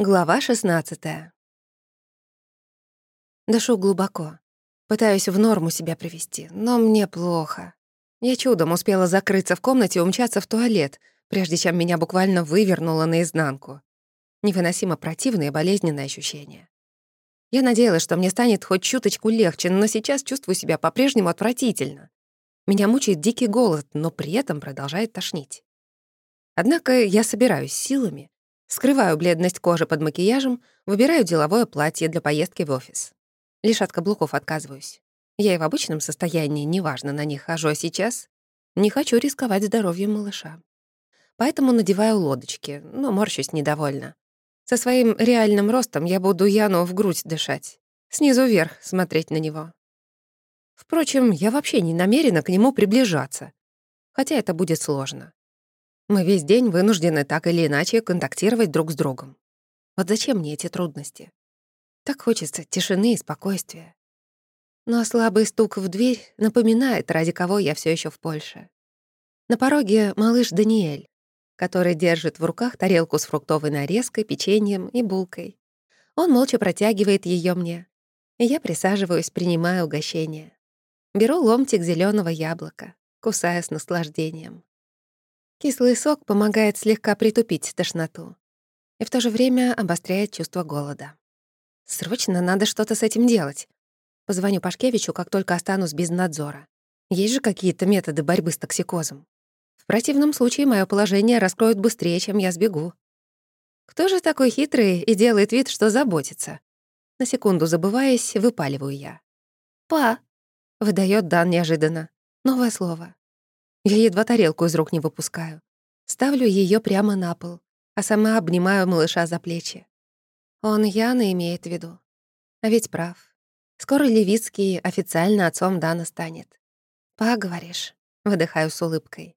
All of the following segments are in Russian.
Глава 16 Дышу глубоко. Пытаюсь в норму себя привести, но мне плохо. Я чудом успела закрыться в комнате и умчаться в туалет, прежде чем меня буквально вывернуло наизнанку. Невыносимо противные болезненные ощущения. Я надеялась, что мне станет хоть чуточку легче, но сейчас чувствую себя по-прежнему отвратительно. Меня мучает дикий голод, но при этом продолжает тошнить. Однако я собираюсь силами Скрываю бледность кожи под макияжем, выбираю деловое платье для поездки в офис. Лишь от каблуков отказываюсь. Я и в обычном состоянии, неважно, на них хожу, а сейчас не хочу рисковать здоровьем малыша. Поэтому надеваю лодочки, но морщусь недовольно. Со своим реальным ростом я буду Яну в грудь дышать, снизу вверх смотреть на него. Впрочем, я вообще не намерена к нему приближаться, хотя это будет сложно. Мы весь день вынуждены так или иначе контактировать друг с другом. Вот зачем мне эти трудности? Так хочется тишины и спокойствия. Но слабый стук в дверь напоминает, ради кого я все еще в Польше. На пороге малыш Даниэль, который держит в руках тарелку с фруктовой нарезкой, печеньем и булкой. Он молча протягивает ее мне, и я присаживаюсь, принимая угощение. Беру ломтик зеленого яблока, кусая с наслаждением. Кислый сок помогает слегка притупить тошноту и в то же время обостряет чувство голода. Срочно надо что-то с этим делать. Позвоню Пашкевичу, как только останусь без надзора. Есть же какие-то методы борьбы с токсикозом. В противном случае мое положение раскроют быстрее, чем я сбегу. Кто же такой хитрый и делает вид, что заботится? На секунду забываясь, выпаливаю я. «Па!» — выдает Дан неожиданно. Новое слово. Я едва тарелку из рук не выпускаю. Ставлю ее прямо на пол, а сама обнимаю малыша за плечи. Он Яна имеет в виду. А ведь прав. Скоро Левицкий официально отцом Дана станет. «Поговоришь», — выдыхаю с улыбкой.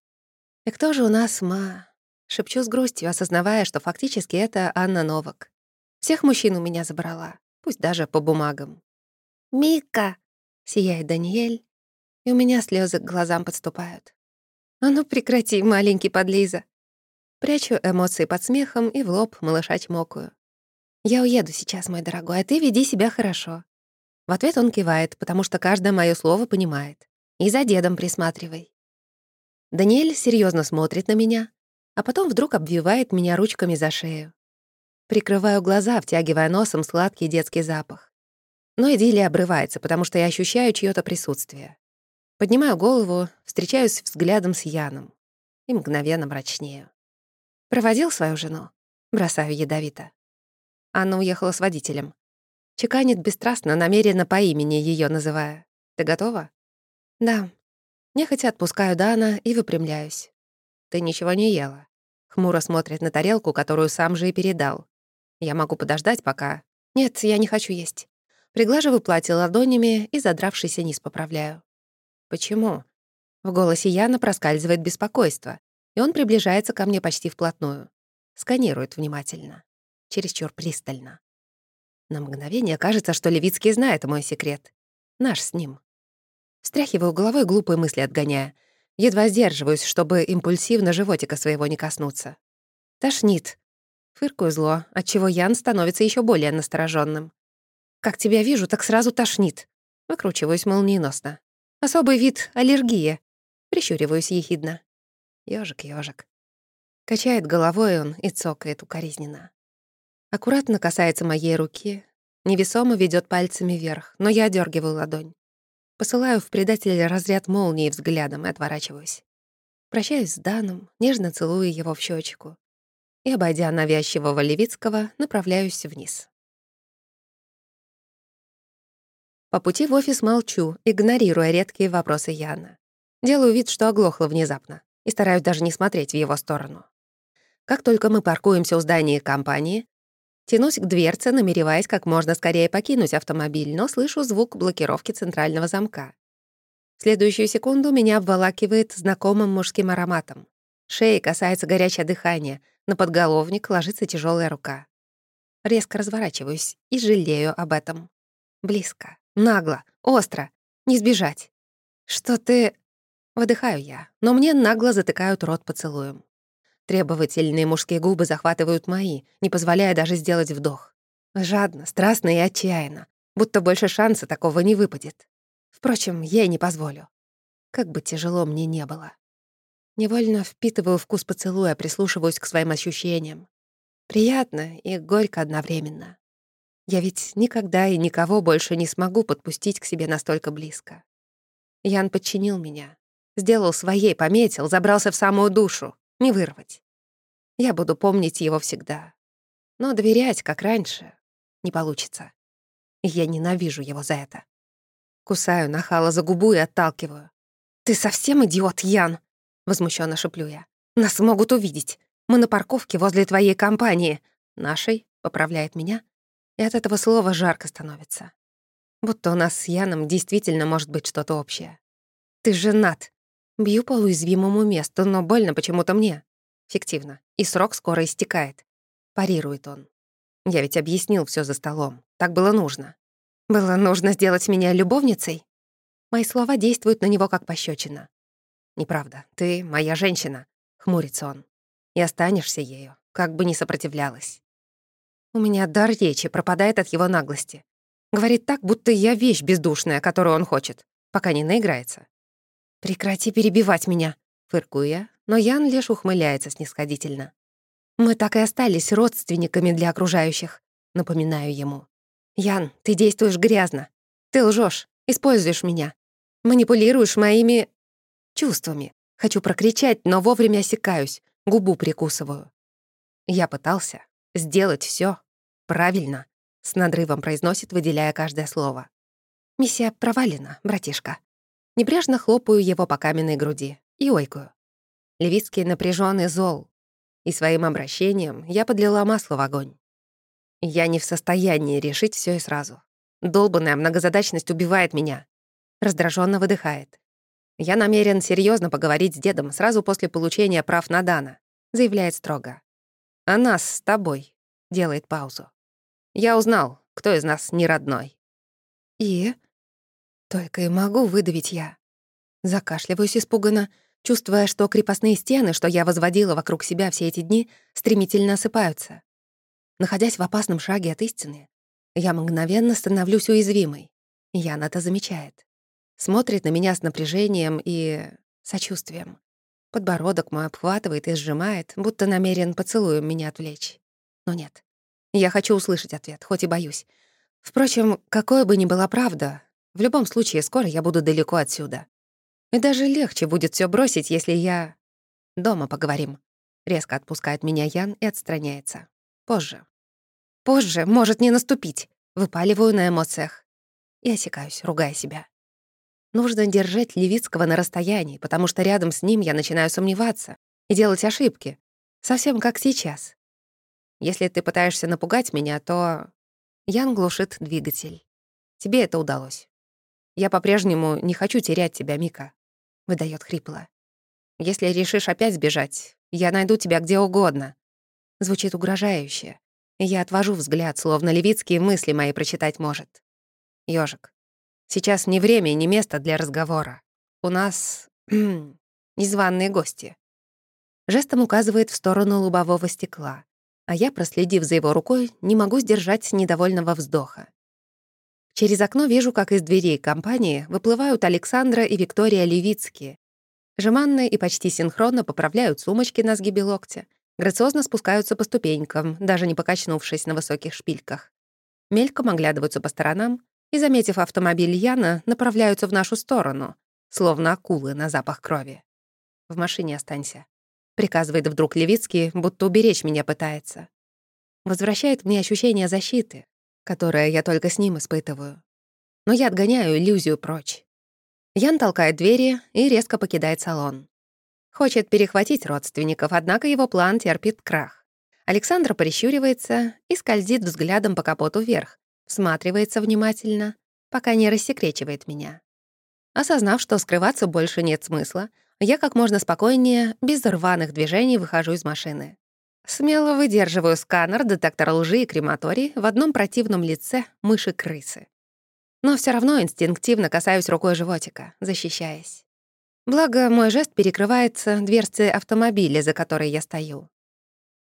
«И кто же у нас ма?» Шепчу с грустью, осознавая, что фактически это Анна Новак. Всех мужчин у меня забрала, пусть даже по бумагам. «Мика!» — сияет Даниэль, и у меня слезы к глазам подступают. «А ну прекрати, маленький подлиза!» Прячу эмоции под смехом и в лоб малыша чмокаю. «Я уеду сейчас, мой дорогой, а ты веди себя хорошо». В ответ он кивает, потому что каждое моё слово понимает. «И за дедом присматривай». Даниэль серьезно смотрит на меня, а потом вдруг обвивает меня ручками за шею. Прикрываю глаза, втягивая носом сладкий детский запах. Но идиллия обрывается, потому что я ощущаю чьё то присутствие. Поднимаю голову, встречаюсь взглядом с Яном и мгновенно мрачнею. Проводил свою жену? Бросаю ядовито. Анна уехала с водителем. Чеканит бесстрастно, намеренно по имени ее называя. Ты готова? Да. Нехотя отпускаю Дана и выпрямляюсь. Ты ничего не ела. Хмуро смотрит на тарелку, которую сам же и передал. Я могу подождать пока. Нет, я не хочу есть. Приглаживаю платье ладонями и задравшийся низ поправляю. «Почему?» В голосе Яна проскальзывает беспокойство, и он приближается ко мне почти вплотную. Сканирует внимательно. Чересчур пристально. На мгновение кажется, что Левицкий знает мой секрет. Наш с ним. Встряхиваю головой, глупые мысли отгоняя. Едва сдерживаюсь, чтобы импульсивно животика своего не коснуться. Тошнит. Фыркую зло, отчего Ян становится еще более настороженным. Как тебя вижу, так сразу тошнит. Выкручиваюсь молниеносно. Особый вид — аллергия. Прищуриваюсь ехидно. Ёжик, ёжик. Качает головой он и цокает укоризненно. Аккуратно касается моей руки, невесомо ведет пальцами вверх, но я дергиваю ладонь. Посылаю в предателя разряд молнии взглядом и отворачиваюсь. Прощаюсь с Даном, нежно целую его в щечку и, обойдя навязчивого Левицкого, направляюсь вниз. По пути в офис молчу, игнорируя редкие вопросы Яна. Делаю вид, что оглохла внезапно, и стараюсь даже не смотреть в его сторону. Как только мы паркуемся у здания компании, тянусь к дверце, намереваясь как можно скорее покинуть автомобиль, но слышу звук блокировки центрального замка. В следующую секунду меня обволакивает знакомым мужским ароматом. Шеи касается горячее дыхание, на подголовник ложится тяжелая рука. Резко разворачиваюсь и жалею об этом. Близко. Нагло, остро, не сбежать. Что ты... Выдыхаю я, но мне нагло затыкают рот поцелуем. Требовательные мужские губы захватывают мои, не позволяя даже сделать вдох. Жадно, страстно и отчаянно, будто больше шанса такого не выпадет. Впрочем, я и не позволю. Как бы тяжело мне не было. Невольно впитываю вкус поцелуя, прислушиваюсь к своим ощущениям. Приятно и горько одновременно. Я ведь никогда и никого больше не смогу подпустить к себе настолько близко. Ян подчинил меня. Сделал своей, пометил, забрался в самую душу. Не вырвать. Я буду помнить его всегда. Но доверять, как раньше, не получится. Я ненавижу его за это. Кусаю нахала за губу и отталкиваю. «Ты совсем идиот, Ян?» — возмущенно шеплю я. «Нас могут увидеть. Мы на парковке возле твоей компании. Нашей?» — поправляет меня. И от этого слова жарко становится. Будто у нас с Яном действительно может быть что-то общее. «Ты женат!» Бью по уязвимому месту, но больно почему-то мне. Фиктивно. И срок скоро истекает. Парирует он. Я ведь объяснил все за столом. Так было нужно. Было нужно сделать меня любовницей? Мои слова действуют на него как пощечина. «Неправда. Ты моя женщина», — хмурится он. «И останешься ею, как бы ни сопротивлялась». У меня дар речи пропадает от его наглости. Говорит так, будто я вещь бездушная, которую он хочет, пока не наиграется. «Прекрати перебивать меня», — фыркую я, но Ян лишь ухмыляется снисходительно. «Мы так и остались родственниками для окружающих», — напоминаю ему. «Ян, ты действуешь грязно. Ты лжешь, используешь меня. Манипулируешь моими... чувствами. Хочу прокричать, но вовремя осекаюсь, губу прикусываю. Я пытался сделать все правильно», — с надрывом произносит, выделяя каждое слово. «Миссия провалена, братишка». Небрежно хлопаю его по каменной груди и ойкую. Левицкий напряженный зол, и своим обращением я подлила масло в огонь. Я не в состоянии решить все и сразу. Долбанная многозадачность убивает меня. Раздраженно выдыхает. Я намерен серьезно поговорить с дедом сразу после получения прав на Дана, заявляет строго. А нас с тобой, делает паузу. Я узнал, кто из нас не родной. И? Только и могу выдавить я. Закашливаюсь испуганно, чувствуя, что крепостные стены, что я возводила вокруг себя все эти дни, стремительно осыпаются. Находясь в опасном шаге от истины, я мгновенно становлюсь уязвимой. Ян это замечает. Смотрит на меня с напряжением и сочувствием. Подбородок мой обхватывает и сжимает, будто намерен поцелуем меня отвлечь. Но нет. Я хочу услышать ответ, хоть и боюсь. Впрочем, какой бы ни была правда, в любом случае скоро я буду далеко отсюда. И даже легче будет все бросить, если я... Дома поговорим. Резко отпускает меня Ян и отстраняется. Позже. Позже может не наступить. Выпаливаю на эмоциях. И осекаюсь, ругая себя. Нужно держать Левицкого на расстоянии, потому что рядом с ним я начинаю сомневаться и делать ошибки. Совсем как сейчас. Если ты пытаешься напугать меня, то... Ян глушит двигатель. Тебе это удалось. Я по-прежнему не хочу терять тебя, Мика выдает хрипло. «Если решишь опять сбежать, я найду тебя где угодно». Звучит угрожающе. Я отвожу взгляд, словно левицкие мысли мои прочитать может. Ёжик, сейчас не время и не место для разговора. У нас незваные гости. Жестом указывает в сторону лобового стекла, а я, проследив за его рукой, не могу сдержать недовольного вздоха. Через окно вижу, как из дверей компании выплывают Александра и Виктория Левицкие. Жеманно и почти синхронно поправляют сумочки на сгибе локтя, грациозно спускаются по ступенькам, даже не покачнувшись на высоких шпильках. Мельком оглядываются по сторонам и, заметив автомобиль Яна, направляются в нашу сторону, словно акулы на запах крови. «В машине останься», — приказывает вдруг Левицкий, будто уберечь меня пытается. Возвращает мне ощущение защиты, которое я только с ним испытываю. Но я отгоняю иллюзию прочь. Ян толкает двери и резко покидает салон. Хочет перехватить родственников, однако его план терпит крах. Александр прищуривается и скользит взглядом по капоту вверх, всматривается внимательно, пока не рассекречивает меня. Осознав, что скрываться больше нет смысла, я как можно спокойнее, без рваных движений выхожу из машины. Смело выдерживаю сканер, детектор лжи и крематорий в одном противном лице мыши-крысы. Но все равно инстинктивно касаюсь рукой животика, защищаясь. Благо, мой жест перекрывается дверцей автомобиля, за которой я стою.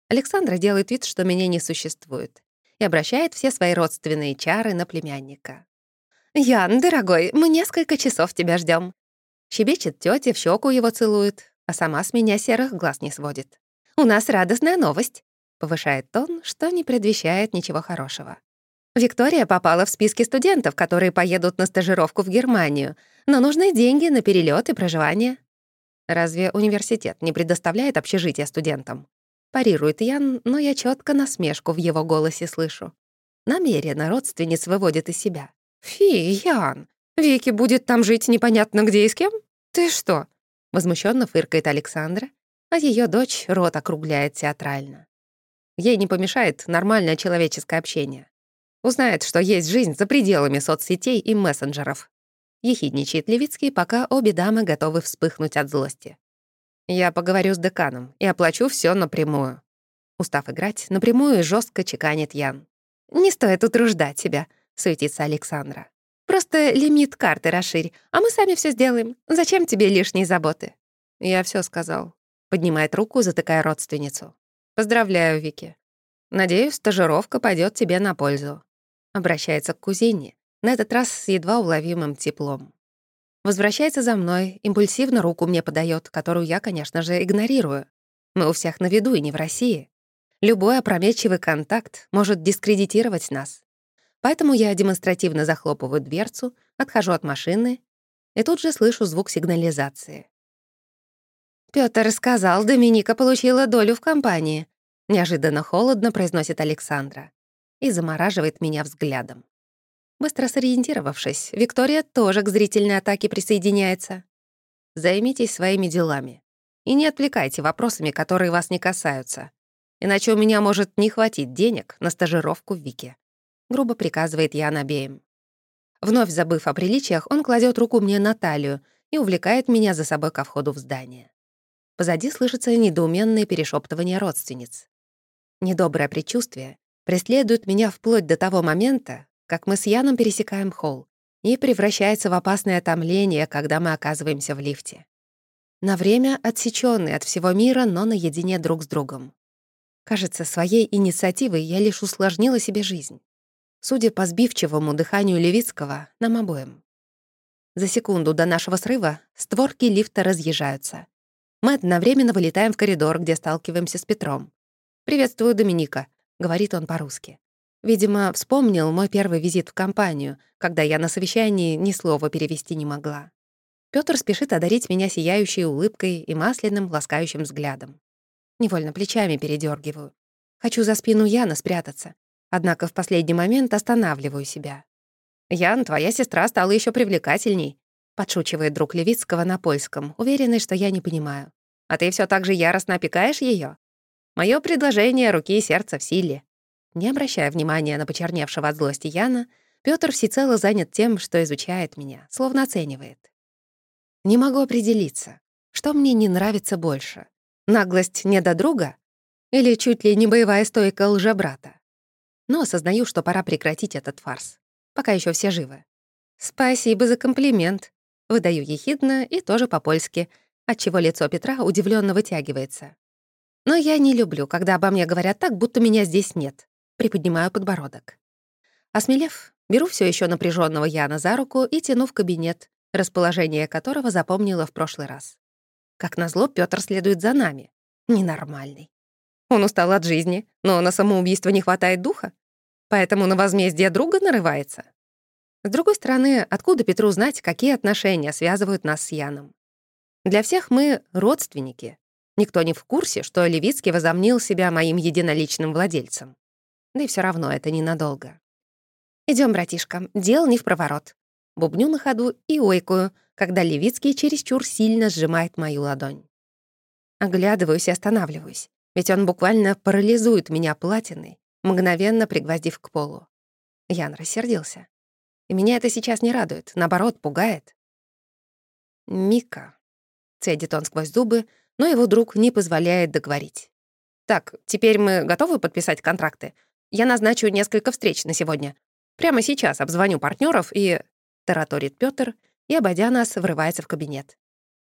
Александра делает вид, что меня не существует, и обращает все свои родственные чары на племянника. «Ян, дорогой, мы несколько часов тебя ждем. Щебечет тетя, в щеку его целует, а сама с меня серых глаз не сводит. «У нас радостная новость», — повышает тон, что не предвещает ничего хорошего. Виктория попала в списки студентов, которые поедут на стажировку в Германию, но нужны деньги на перелет и проживание. Разве университет не предоставляет общежитие студентам? Парирует Ян, но я четко насмешку в его голосе слышу. Намеренно родственниц выводит из себя. «Фи, Ян, Вики будет там жить непонятно где и с кем? Ты что?» Возмущенно фыркает Александра, а ее дочь рот округляет театрально. Ей не помешает нормальное человеческое общение. Узнает, что есть жизнь за пределами соцсетей и мессенджеров. Ехидничает Левицкий, пока обе дамы готовы вспыхнуть от злости. Я поговорю с деканом и оплачу все напрямую. Устав играть, напрямую и жестко чеканит Ян. «Не стоит утруждать себя», — суетится Александра. «Просто лимит карты расширь, а мы сами все сделаем. Зачем тебе лишние заботы?» «Я все сказал», — поднимает руку, затыкая родственницу. «Поздравляю, Вики. Надеюсь, стажировка пойдет тебе на пользу». Обращается к кузине, на этот раз с едва уловимым теплом. Возвращается за мной, импульсивно руку мне подает, которую я, конечно же, игнорирую. Мы у всех на виду и не в России. Любой опрометчивый контакт может дискредитировать нас. Поэтому я демонстративно захлопываю дверцу, отхожу от машины и тут же слышу звук сигнализации. Пётр сказал, Доминика получила долю в компании. Неожиданно холодно произносит Александра и замораживает меня взглядом. Быстро сориентировавшись, Виктория тоже к зрительной атаке присоединяется. Займитесь своими делами. И не отвлекайте вопросами, которые вас не касаются. Иначе у меня может не хватить денег на стажировку в Вике. Грубо приказывает Ян обеим. Вновь забыв о приличиях, он кладет руку мне на талию и увлекает меня за собой ко входу в здание. Позади слышится недоуменное перешептывание родственниц. Недоброе предчувствие преследует меня вплоть до того момента, как мы с Яном пересекаем холл, и превращается в опасное томление, когда мы оказываемся в лифте. На время отсечённые от всего мира, но наедине друг с другом. Кажется, своей инициативой я лишь усложнила себе жизнь. Судя по сбивчивому дыханию Левицкого, нам обоим. За секунду до нашего срыва створки лифта разъезжаются. Мы одновременно вылетаем в коридор, где сталкиваемся с Петром. «Приветствую, Доминика», — говорит он по-русски. Видимо, вспомнил мой первый визит в компанию, когда я на совещании ни слова перевести не могла. Пётр спешит одарить меня сияющей улыбкой и масляным, ласкающим взглядом. Невольно плечами передергиваю. Хочу за спину Яна спрятаться. Однако в последний момент останавливаю себя. «Ян, твоя сестра стала еще привлекательней», — подшучивает друг Левицкого на польском, уверенный, что я не понимаю. «А ты все так же яростно опекаешь ее? Мое предложение руки и сердца в силе. Не обращая внимания на почерневшего от злости Яна, Пётр всецело занят тем, что изучает меня, словно оценивает. Не могу определиться, что мне не нравится больше. Наглость недодруга или чуть ли не боевая стойка лжебрата. Но осознаю, что пора прекратить этот фарс, пока еще все живы. «Спасибо за комплимент», — выдаю ехидно и тоже по-польски, отчего лицо Петра удивленно вытягивается. Но я не люблю, когда обо мне говорят так, будто меня здесь нет приподнимаю подбородок. Осмелев, беру все еще напряженного Яна за руку и тяну в кабинет, расположение которого запомнила в прошлый раз. Как назло, Пётр следует за нами. Ненормальный. Он устал от жизни, но на самоубийство не хватает духа, поэтому на возмездие друга нарывается. С другой стороны, откуда Петру знать, какие отношения связывают нас с Яном? Для всех мы родственники. Никто не в курсе, что Левицкий возомнил себя моим единоличным владельцем. Да и все равно это ненадолго. Идем, братишка, дел не в проворот. Бубню на ходу и ойкую, когда Левицкий чересчур сильно сжимает мою ладонь. Оглядываюсь и останавливаюсь, ведь он буквально парализует меня платиной, мгновенно пригвоздив к полу. Ян рассердился. И меня это сейчас не радует, наоборот, пугает. «Мика», — цедит он сквозь зубы, но его друг не позволяет договорить. «Так, теперь мы готовы подписать контракты? Я назначу несколько встреч на сегодня. Прямо сейчас обзвоню партнеров и...» — тараторит Пётр и, обойдя нас, врывается в кабинет.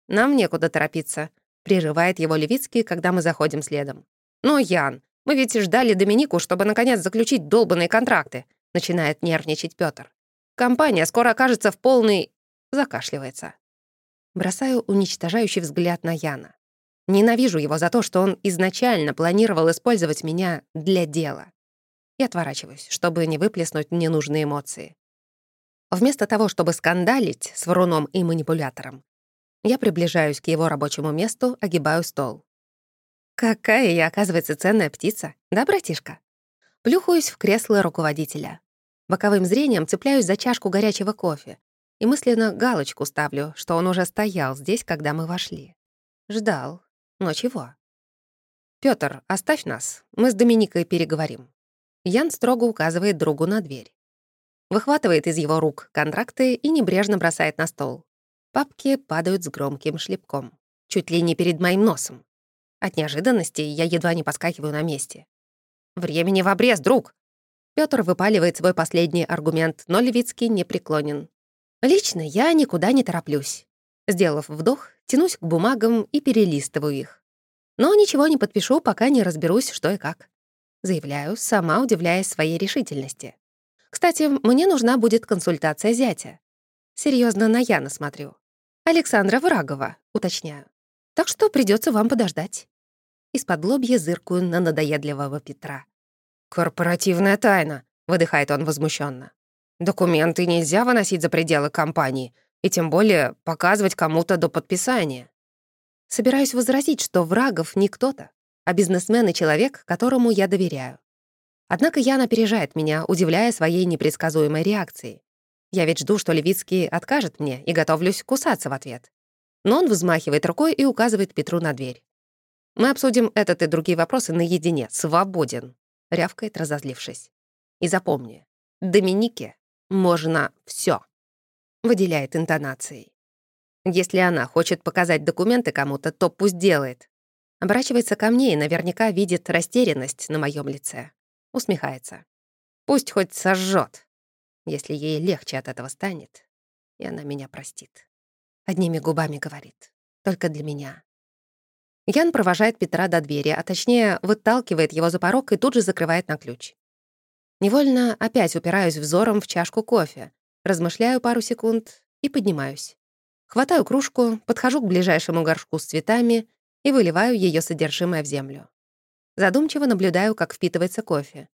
нам некуда торопиться», — прерывает его Левицкий, когда мы заходим следом. «Ну, Ян, мы ведь ждали Доминику, чтобы наконец заключить долбанные контракты», — начинает нервничать Пётр. «Компания скоро окажется в полной...» — закашливается. Бросаю уничтожающий взгляд на Яна. Ненавижу его за то, что он изначально планировал использовать меня для дела. И отворачиваюсь, чтобы не выплеснуть ненужные эмоции. Вместо того, чтобы скандалить с вруном и манипулятором, я приближаюсь к его рабочему месту, огибаю стол. Какая я, оказывается, ценная птица, да, братишка? Плюхаюсь в кресло руководителя. Боковым зрением цепляюсь за чашку горячего кофе и мысленно галочку ставлю, что он уже стоял здесь, когда мы вошли. Ждал. Но чего? Пётр, оставь нас, мы с Доминикой переговорим». Ян строго указывает другу на дверь. Выхватывает из его рук контракты и небрежно бросает на стол. Папки падают с громким шлепком. Чуть ли не перед моим носом. От неожиданности я едва не подскакиваю на месте. «Времени в обрез, друг!» Пётр выпаливает свой последний аргумент, но Левицкий не преклонен. «Лично я никуда не тороплюсь». Сделав вдох, тянусь к бумагам и перелистываю их. Но ничего не подпишу, пока не разберусь, что и как. Заявляю, сама удивляясь своей решительности. Кстати, мне нужна будет консультация зятя. Серьезно на Яна смотрю. Александра Врагова, уточняю. Так что придется вам подождать. Из-под лобья зыркую на надоедливого Петра. «Корпоративная тайна», — выдыхает он возмущенно. «Документы нельзя выносить за пределы компании, и тем более показывать кому-то до подписания. Собираюсь возразить, что Врагов не кто-то, а бизнесмен и человек, которому я доверяю. Однако Ян опережает меня, удивляя своей непредсказуемой реакцией. Я ведь жду, что Левицкий откажет мне, и готовлюсь кусаться в ответ. Но он взмахивает рукой и указывает Петру на дверь. «Мы обсудим этот и другие вопросы наедине. Свободен», — рявкает, разозлившись. «И запомни, Доминике можно все выделяет интонацией. Если она хочет показать документы кому-то, то пусть делает. Оборачивается ко мне и наверняка видит растерянность на моем лице. Усмехается. Пусть хоть сожжет, если ей легче от этого станет, и она меня простит. Одними губами говорит. Только для меня. Ян провожает Петра до двери, а точнее выталкивает его за порог и тут же закрывает на ключ. Невольно опять упираюсь взором в чашку кофе, размышляю пару секунд и поднимаюсь. Хватаю кружку, подхожу к ближайшему горшку с цветами и выливаю ее содержимое в землю. Задумчиво наблюдаю, как впитывается кофе.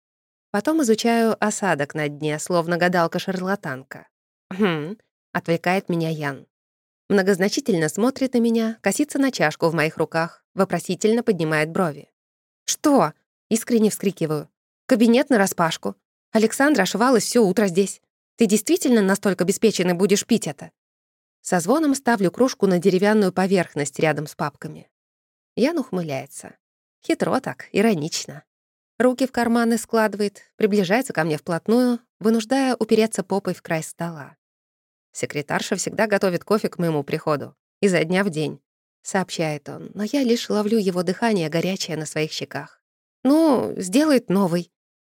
Потом изучаю осадок на дне, словно гадалка-шарлатанка. «Хм», — отвлекает меня Ян. Многозначительно смотрит на меня, косится на чашку в моих руках, вопросительно поднимает брови. «Что?» — искренне вскрикиваю. «Кабинет нараспашку. Александра ошивалась все утро здесь. Ты действительно настолько обеспечен и будешь пить это?» Со звоном ставлю кружку на деревянную поверхность рядом с папками. Ян ухмыляется. Хитро так, иронично. Руки в карманы складывает, приближается ко мне вплотную, вынуждая упереться попой в край стола. Секретарша всегда готовит кофе к моему приходу. Изо дня в день. Сообщает он, но я лишь ловлю его дыхание горячее на своих щеках. «Ну, сделает новый»,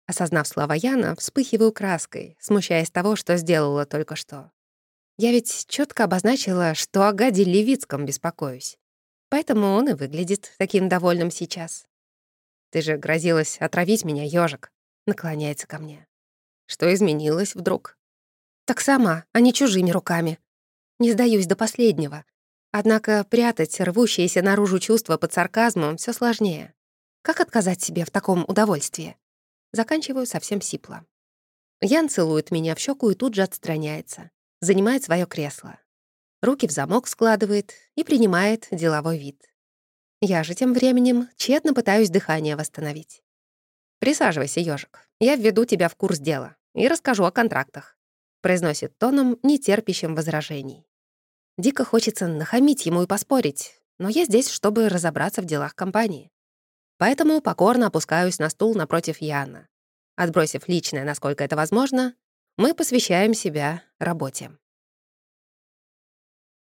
Осознав слова Яна, вспыхиваю краской, смущаясь того, что сделала только что. Я ведь четко обозначила, что о гаде Левицком беспокоюсь. Поэтому он и выглядит таким довольным сейчас. «Ты же грозилась отравить меня, ежик, наклоняется ко мне. Что изменилось вдруг? Так сама, а не чужими руками. Не сдаюсь до последнего. Однако прятать рвущиеся наружу чувства под сарказмом все сложнее. Как отказать себе в таком удовольствии? Заканчиваю совсем сипло. Ян целует меня в щеку и тут же отстраняется. Занимает свое кресло. Руки в замок складывает и принимает деловой вид. Я же тем временем тщетно пытаюсь дыхание восстановить. «Присаживайся, ежик. Я введу тебя в курс дела и расскажу о контрактах», произносит тоном, не терпящим возражений. Дико хочется нахамить ему и поспорить, но я здесь, чтобы разобраться в делах компании. Поэтому покорно опускаюсь на стул напротив Яна. Отбросив личное, насколько это возможно, мы посвящаем себя работе.